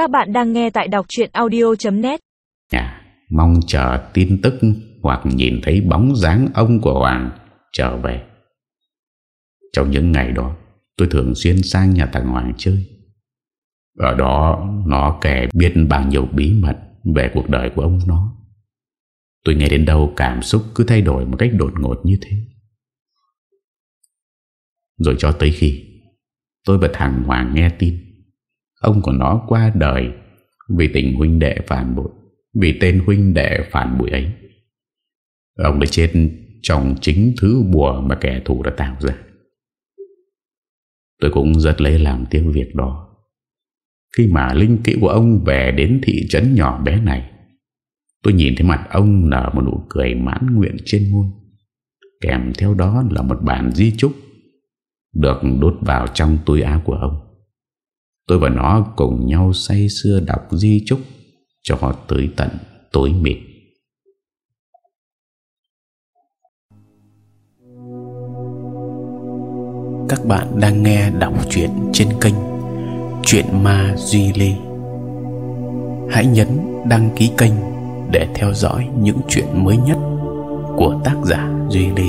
Các bạn đang nghe tại đọc chuyện audio.net Nhà dạ, mong chờ tin tức hoặc nhìn thấy bóng dáng ông của Hoàng trở về. Trong những ngày đó, tôi thường xuyên sang nhà thằng Hoàng chơi. Ở đó nó kể biết bao nhiêu bí mật về cuộc đời của ông nó. Tôi nghe đến đâu cảm xúc cứ thay đổi một cách đột ngột như thế. Rồi cho tới khi tôi và thằng Hoàng nghe tin ông của nó qua đời vì tình huynh đệ phản bội, vì tên huynh đệ phản bội ấy. Ông đã chết trong chính thứ bùa mà kẻ thù đã tạo ra. Tôi cũng rất lấy làm tiếc việc đó. Khi mà linh kỹ của ông về đến thị trấn nhỏ bé này, tôi nhìn thấy mặt ông nở một nụ cười mãn nguyện trên môi. Kèm theo đó là một bản di chúc được đốt vào trong túi áo của ông. Tôi và nó cùng nhau say xưa đọc di chúc cho họ tới tận tối mịt. Các bạn đang nghe đọc truyện trên kênh Chuyện Ma Duy Lê Hãy nhấn đăng ký kênh để theo dõi những chuyện mới nhất của tác giả Duy Lê